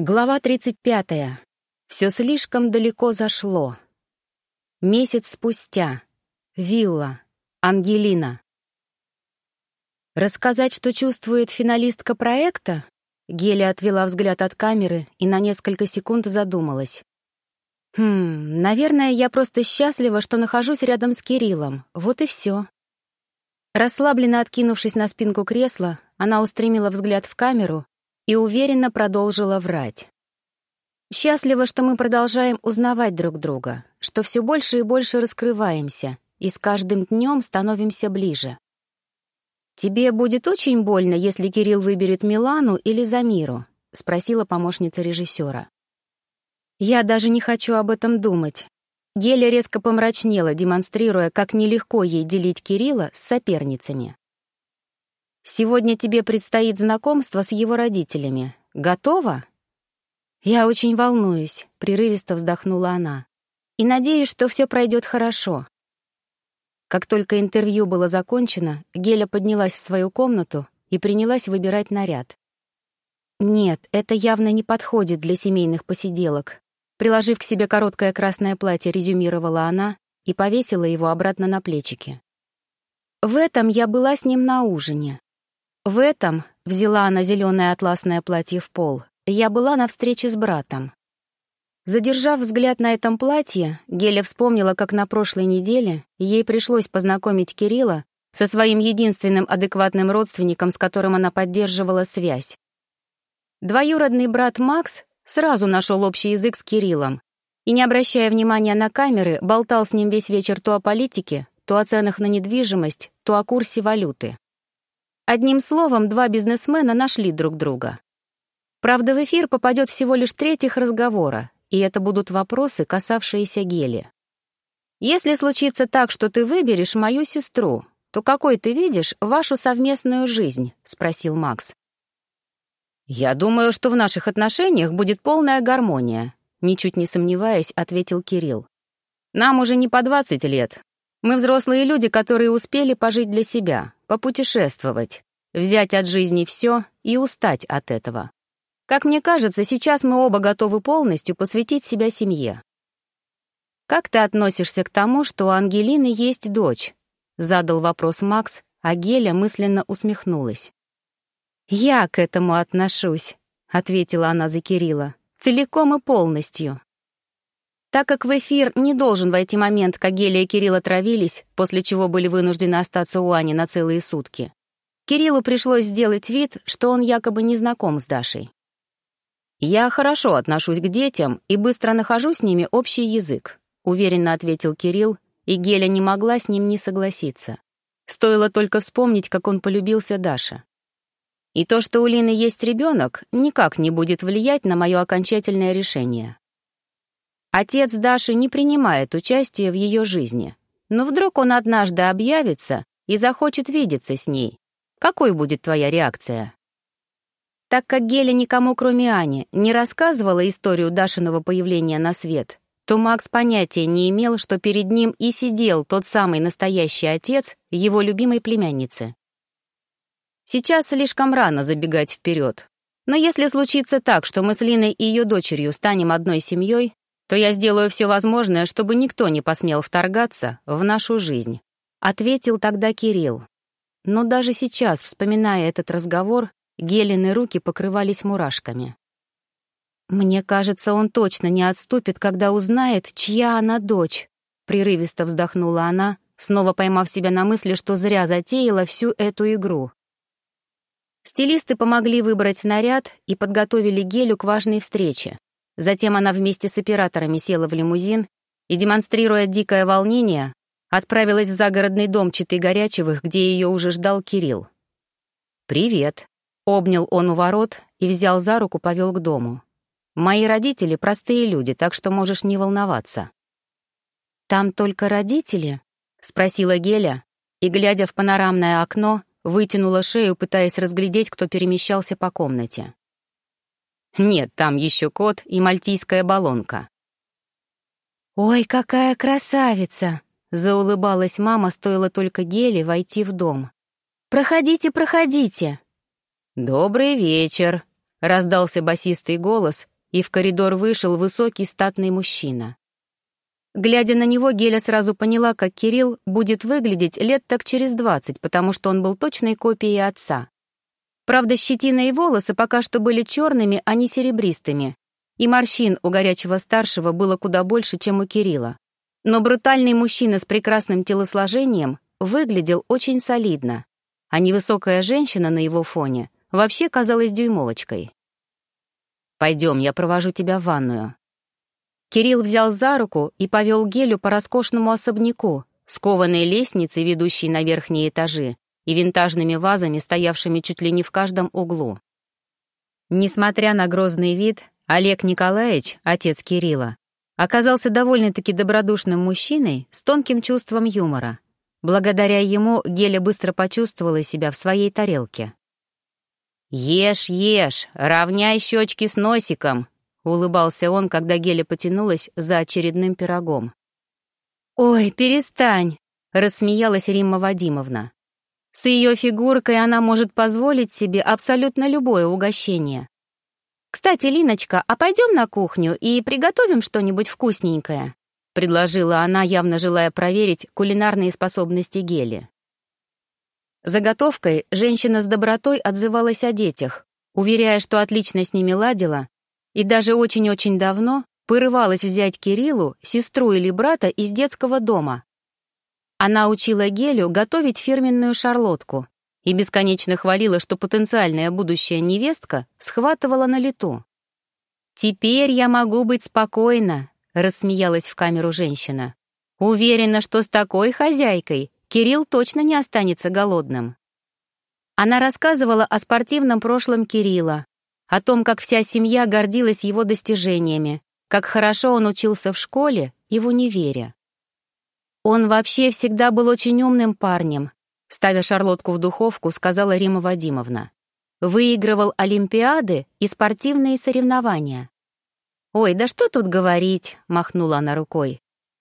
Глава 35. Все слишком далеко зашло. Месяц спустя. Вилла. Ангелина. Рассказать, что чувствует финалистка проекта? Геля отвела взгляд от камеры и на несколько секунд задумалась. Хм, наверное, я просто счастлива, что нахожусь рядом с Кириллом. Вот и все. Расслабленно откинувшись на спинку кресла, она устремила взгляд в камеру и уверенно продолжила врать. Счастлива, что мы продолжаем узнавать друг друга, что все больше и больше раскрываемся, и с каждым днем становимся ближе. «Тебе будет очень больно, если Кирилл выберет Милану или Замиру?» — спросила помощница режиссера. «Я даже не хочу об этом думать». Геля резко помрачнела, демонстрируя, как нелегко ей делить Кирилла с соперницами. Сегодня тебе предстоит знакомство с его родителями. Готова?» «Я очень волнуюсь», — прерывисто вздохнула она. «И надеюсь, что все пройдет хорошо». Как только интервью было закончено, Геля поднялась в свою комнату и принялась выбирать наряд. «Нет, это явно не подходит для семейных посиделок», приложив к себе короткое красное платье, резюмировала она и повесила его обратно на плечики. «В этом я была с ним на ужине. В этом взяла она зеленое атласное платье в пол. Я была на встрече с братом. Задержав взгляд на этом платье, Геля вспомнила, как на прошлой неделе ей пришлось познакомить Кирилла со своим единственным адекватным родственником, с которым она поддерживала связь. Двоюродный брат Макс сразу нашел общий язык с Кириллом и, не обращая внимания на камеры, болтал с ним весь вечер то о политике, то о ценах на недвижимость, то о курсе валюты. Одним словом, два бизнесмена нашли друг друга. Правда, в эфир попадет всего лишь треть их разговора, и это будут вопросы, касавшиеся Гели. «Если случится так, что ты выберешь мою сестру, то какой ты видишь вашу совместную жизнь?» — спросил Макс. «Я думаю, что в наших отношениях будет полная гармония», — ничуть не сомневаясь, ответил Кирилл. «Нам уже не по 20 лет. Мы взрослые люди, которые успели пожить для себя, попутешествовать, взять от жизни все и устать от этого. Как мне кажется, сейчас мы оба готовы полностью посвятить себя семье. «Как ты относишься к тому, что у Ангелины есть дочь?» — задал вопрос Макс, а Геля мысленно усмехнулась. «Я к этому отношусь», — ответила она за Кирилла, — «целиком и полностью». Так как в эфир не должен войти момент, как Гелия и Кирилл отравились, после чего были вынуждены остаться у Ани на целые сутки, Кириллу пришлось сделать вид, что он якобы не знаком с Дашей. «Я хорошо отношусь к детям и быстро нахожу с ними общий язык», уверенно ответил Кирилл, и Геля не могла с ним не согласиться. Стоило только вспомнить, как он полюбился Даше. И то, что у Лины есть ребенок, никак не будет влиять на мое окончательное решение. Отец Даши не принимает участия в ее жизни, но вдруг он однажды объявится и захочет видеться с ней. Какой будет твоя реакция? Так как Геля никому, кроме Ани, не рассказывала историю Дашиного появления на свет, то Макс понятия не имел, что перед ним и сидел тот самый настоящий отец его любимой племянницы. Сейчас слишком рано забегать вперед. Но если случится так, что мы с Линой и ее дочерью станем одной семьей, то я сделаю все возможное, чтобы никто не посмел вторгаться в нашу жизнь», — ответил тогда Кирилл. Но даже сейчас, вспоминая этот разговор, Гелины руки покрывались мурашками. «Мне кажется, он точно не отступит, когда узнает, чья она дочь», — прерывисто вздохнула она, снова поймав себя на мысли, что зря затеяла всю эту игру. Стилисты помогли выбрать наряд и подготовили Гелю к важной встрече, Затем она вместе с операторами села в лимузин и, демонстрируя дикое волнение, отправилась в загородный дом Читы Горячевых, где ее уже ждал Кирилл. «Привет», — обнял он у ворот и взял за руку, повел к дому. «Мои родители — простые люди, так что можешь не волноваться». «Там только родители?» — спросила Геля, и, глядя в панорамное окно, вытянула шею, пытаясь разглядеть, кто перемещался по комнате. Нет, там еще кот и мальтийская баллонка. «Ой, какая красавица!» — заулыбалась мама, стоило только Геле войти в дом. «Проходите, проходите!» «Добрый вечер!» раздался басистый голос, и в коридор вышел высокий статный мужчина. Глядя на него, Геля сразу поняла, как Кирилл будет выглядеть лет так через двадцать, потому что он был точной копией отца. Правда, щетина и волосы пока что были черными, а не серебристыми, и морщин у горячего старшего было куда больше, чем у Кирилла. Но брутальный мужчина с прекрасным телосложением выглядел очень солидно, а невысокая женщина на его фоне вообще казалась дюймовочкой. «Пойдем, я провожу тебя в ванную». Кирилл взял за руку и повел Гелю по роскошному особняку, скованной лестницей, ведущей на верхние этажи, и винтажными вазами, стоявшими чуть ли не в каждом углу. Несмотря на грозный вид, Олег Николаевич, отец Кирилла, оказался довольно-таки добродушным мужчиной с тонким чувством юмора. Благодаря ему Геля быстро почувствовала себя в своей тарелке. «Ешь, ешь, равняй щечки с носиком», — улыбался он, когда Геля потянулась за очередным пирогом. «Ой, перестань», — рассмеялась Римма Вадимовна. «С ее фигуркой она может позволить себе абсолютно любое угощение. Кстати, Линочка, а пойдем на кухню и приготовим что-нибудь вкусненькое?» — предложила она, явно желая проверить кулинарные способности Гели. Заготовкой женщина с добротой отзывалась о детях, уверяя, что отлично с ними ладила, и даже очень-очень давно порывалась взять Кириллу, сестру или брата из детского дома. Она учила Гелю готовить фирменную шарлотку и бесконечно хвалила, что потенциальная будущая невестка схватывала на лету. «Теперь я могу быть спокойна», — рассмеялась в камеру женщина. «Уверена, что с такой хозяйкой Кирилл точно не останется голодным. Она рассказывала о спортивном прошлом Кирилла, о том, как вся семья гордилась его достижениями, как хорошо он учился в школе и в универе. Он вообще всегда был очень умным парнем, ставя шарлотку в духовку, сказала Рима Вадимовна. Выигрывал олимпиады и спортивные соревнования. «Ой, да что тут говорить», — махнула она рукой.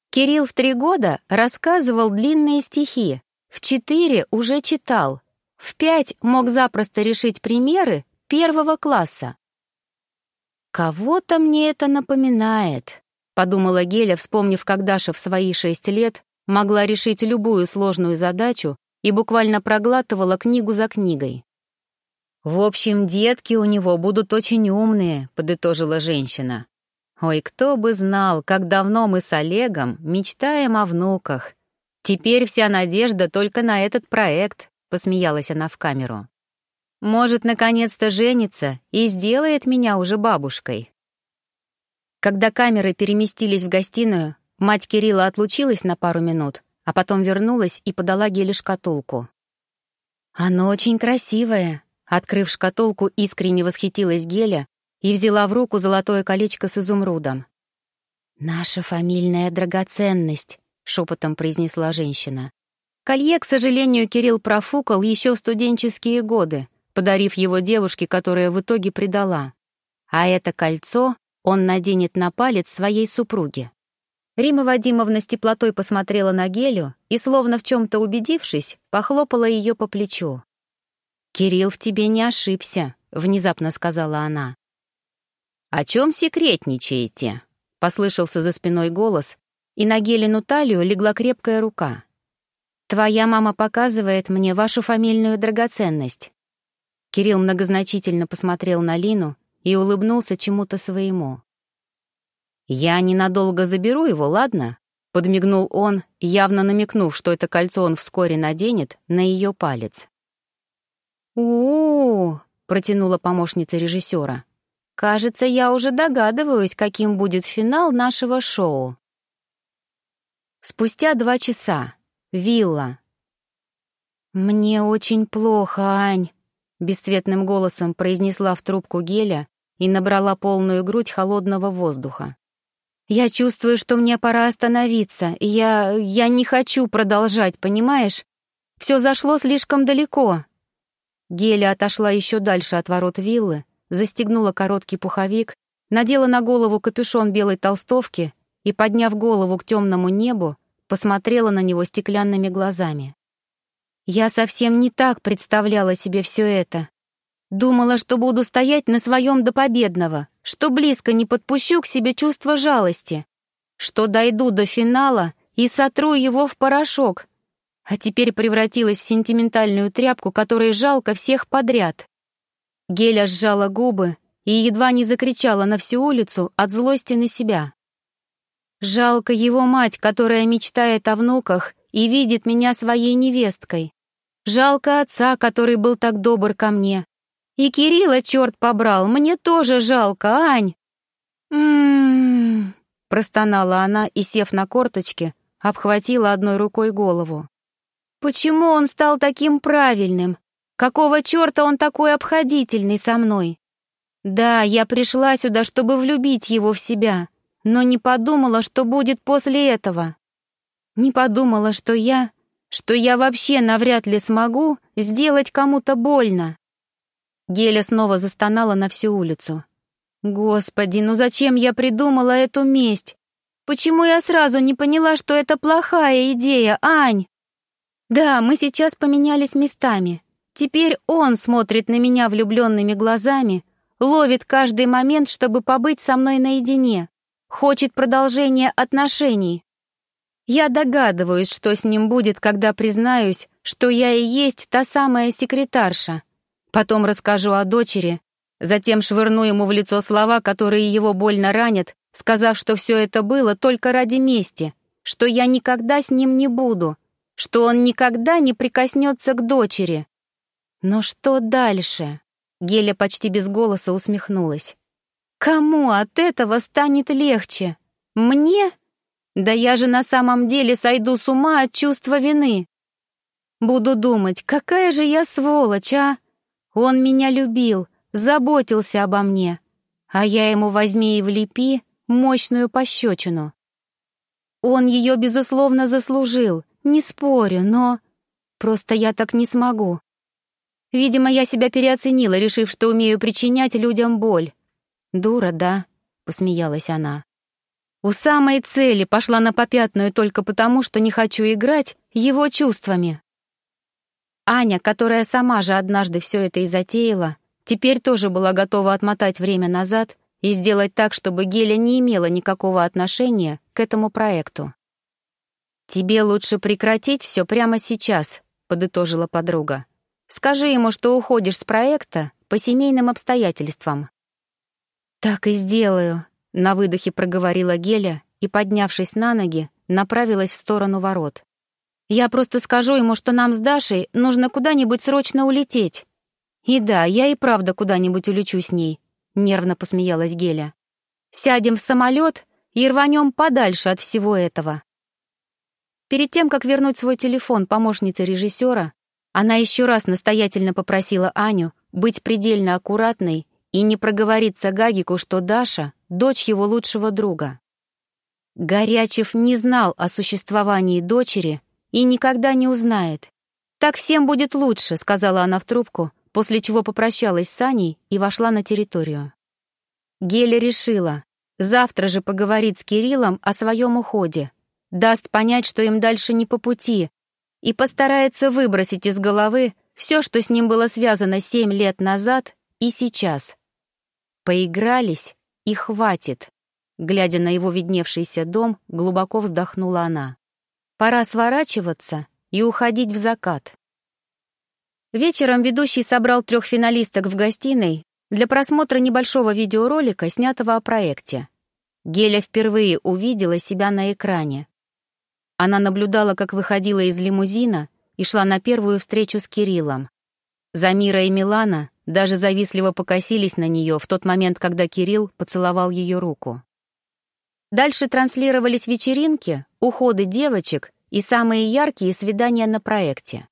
Кирилл в три года рассказывал длинные стихи, в четыре уже читал, в пять мог запросто решить примеры первого класса. «Кого-то мне это напоминает», — подумала Геля, вспомнив, как Даша в свои шесть лет могла решить любую сложную задачу и буквально проглатывала книгу за книгой. «В общем, детки у него будут очень умные», — подытожила женщина. Ой, кто бы знал, как давно мы с Олегом мечтаем о внуках. Теперь вся надежда только на этот проект, посмеялась она в камеру. Может, наконец-то женится и сделает меня уже бабушкой. Когда камеры переместились в гостиную, мать Кирилла отлучилась на пару минут, а потом вернулась и подала Геле шкатулку. «Оно очень красивое», — открыв шкатулку, искренне восхитилась Геля и взяла в руку золотое колечко с изумрудом. «Наша фамильная драгоценность», — шепотом произнесла женщина. Колье, к сожалению, Кирилл профукал еще в студенческие годы, подарив его девушке, которая в итоге предала. А это кольцо он наденет на палец своей супруге. Рима Вадимовна с теплотой посмотрела на Гелю и, словно в чем-то убедившись, похлопала ее по плечу. «Кирилл в тебе не ошибся», — внезапно сказала она. «О чем секретничаете?» — послышался за спиной голос, и на Гелину талию легла крепкая рука. «Твоя мама показывает мне вашу фамильную драгоценность». Кирилл многозначительно посмотрел на Лину и улыбнулся чему-то своему. «Я ненадолго заберу его, ладно?» — подмигнул он, явно намекнув, что это кольцо он вскоре наденет на ее палец. «У-у-у!» — протянула помощница режиссера. Кажется, я уже догадываюсь, каким будет финал нашего шоу. Спустя два часа. Вилла. «Мне очень плохо, Ань», — бесцветным голосом произнесла в трубку геля и набрала полную грудь холодного воздуха. «Я чувствую, что мне пора остановиться. Я... я не хочу продолжать, понимаешь? Все зашло слишком далеко». Геля отошла еще дальше от ворот виллы, застегнула короткий пуховик, надела на голову капюшон белой толстовки и, подняв голову к темному небу, посмотрела на него стеклянными глазами. «Я совсем не так представляла себе все это. Думала, что буду стоять на своем до победного, что близко не подпущу к себе чувство жалости, что дойду до финала и сотру его в порошок, а теперь превратилась в сентиментальную тряпку, которой жалко всех подряд. Геля сжала губы и едва не закричала на всю улицу от злости на себя. Жалко его мать, которая мечтает о внуках и видит меня своей невесткой. Жалко отца, который был так добр ко мне. И Кирилла черт побрал, мне тоже жалко, Ань. М-м-м, простонала она и, сев на корточки, обхватила одной рукой голову. Почему он стал таким правильным? Какого черта он такой обходительный со мной? Да, я пришла сюда, чтобы влюбить его в себя, но не подумала, что будет после этого. Не подумала, что я... что я вообще навряд ли смогу сделать кому-то больно. Геля снова застонала на всю улицу. Господи, ну зачем я придумала эту месть? Почему я сразу не поняла, что это плохая идея, Ань? Да, мы сейчас поменялись местами. Теперь он смотрит на меня влюбленными глазами, ловит каждый момент, чтобы побыть со мной наедине, хочет продолжения отношений. Я догадываюсь, что с ним будет, когда признаюсь, что я и есть та самая секретарша. Потом расскажу о дочери, затем швырну ему в лицо слова, которые его больно ранят, сказав, что все это было только ради мести, что я никогда с ним не буду — что он никогда не прикоснется к дочери. Но что дальше? Геля почти без голоса усмехнулась. Кому от этого станет легче? Мне? Да я же на самом деле сойду с ума от чувства вины. Буду думать, какая же я сволочь, а? Он меня любил, заботился обо мне, а я ему возьми и влепи мощную пощечину. Он ее, безусловно, заслужил, не спорю, но... Просто я так не смогу. Видимо, я себя переоценила, решив, что умею причинять людям боль. «Дура, да?» — посмеялась она. «У самой цели пошла на попятную только потому, что не хочу играть его чувствами». Аня, которая сама же однажды все это и затеяла, теперь тоже была готова отмотать время назад и сделать так, чтобы Геля не имела никакого отношения к этому проекту. «Тебе лучше прекратить все прямо сейчас», — подытожила подруга. «Скажи ему, что уходишь с проекта по семейным обстоятельствам». «Так и сделаю», — на выдохе проговорила Геля и, поднявшись на ноги, направилась в сторону ворот. «Я просто скажу ему, что нам с Дашей нужно куда-нибудь срочно улететь». «И да, я и правда куда-нибудь улечу с ней», — нервно посмеялась Геля. «Сядем в самолет и рванем подальше от всего этого». Перед тем, как вернуть свой телефон помощнице режиссера, она еще раз настоятельно попросила Аню быть предельно аккуратной и не проговориться Гагику, что Даша — дочь его лучшего друга. Горячев не знал о существовании дочери и никогда не узнает. «Так всем будет лучше», — сказала она в трубку, после чего попрощалась с Аней и вошла на территорию. Геля решила, завтра же поговорит с Кириллом о своем уходе, даст понять, что им дальше не по пути, и постарается выбросить из головы все, что с ним было связано семь лет назад и сейчас. Поигрались, и хватит. Глядя на его видневшийся дом, глубоко вздохнула она. Пора сворачиваться и уходить в закат. Вечером ведущий собрал трех финалисток в гостиной для просмотра небольшого видеоролика, снятого о проекте. Геля впервые увидела себя на экране. Она наблюдала, как выходила из лимузина и шла на первую встречу с Кириллом. Замира и Милана даже завистливо покосились на нее в тот момент, когда Кирилл поцеловал ее руку. Дальше транслировались вечеринки, уходы девочек и самые яркие свидания на проекте.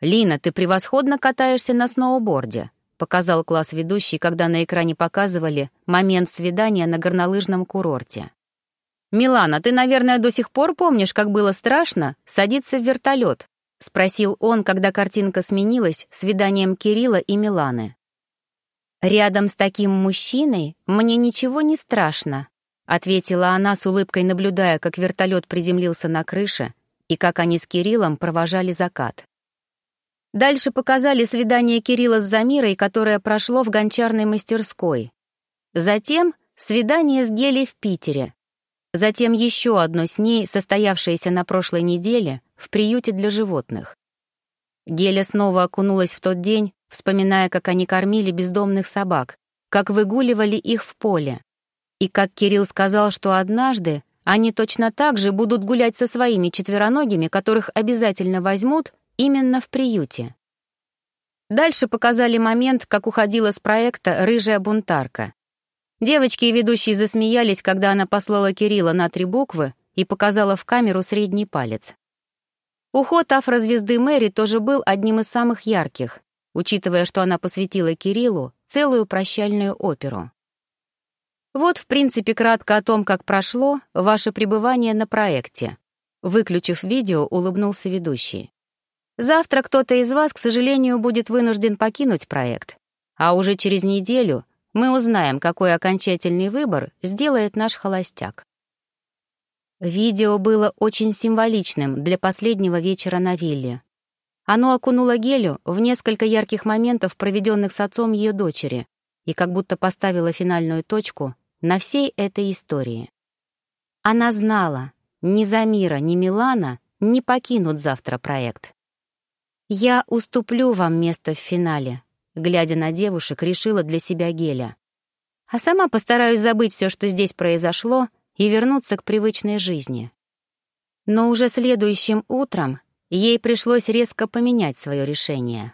«Лина, ты превосходно катаешься на сноуборде», показал класс ведущий, когда на экране показывали момент свидания на горнолыжном курорте. «Милана, ты, наверное, до сих пор помнишь, как было страшно садиться в вертолет?» — спросил он, когда картинка сменилась свиданием Кирилла и Миланы. «Рядом с таким мужчиной мне ничего не страшно», — ответила она с улыбкой, наблюдая, как вертолет приземлился на крыше и как они с Кириллом провожали закат. Дальше показали свидание Кирилла с Замирой, которое прошло в гончарной мастерской. Затем свидание с Гелей в Питере. Затем еще одно с ней, состоявшееся на прошлой неделе, в приюте для животных. Геля снова окунулась в тот день, вспоминая, как они кормили бездомных собак, как выгуливали их в поле. И как Кирилл сказал, что однажды они точно так же будут гулять со своими четвероногими, которых обязательно возьмут Именно в приюте. Дальше показали момент, как уходила с проекта рыжая бунтарка. Девочки и ведущие засмеялись, когда она послала Кирилла на три буквы и показала в камеру средний палец. Уход афрозвезды Мэри тоже был одним из самых ярких, учитывая, что она посвятила Кириллу целую прощальную оперу. Вот, в принципе, кратко о том, как прошло ваше пребывание на проекте. Выключив видео, улыбнулся ведущий. Завтра кто-то из вас, к сожалению, будет вынужден покинуть проект, а уже через неделю мы узнаем, какой окончательный выбор сделает наш холостяк. Видео было очень символичным для последнего вечера на вилле. Оно окунуло Гелю в несколько ярких моментов, проведенных с отцом ее дочери, и как будто поставило финальную точку на всей этой истории. Она знала, ни Замира, ни Милана не покинут завтра проект. «Я уступлю вам место в финале», — глядя на девушек, решила для себя Геля. «А сама постараюсь забыть все, что здесь произошло, и вернуться к привычной жизни». Но уже следующим утром ей пришлось резко поменять свое решение.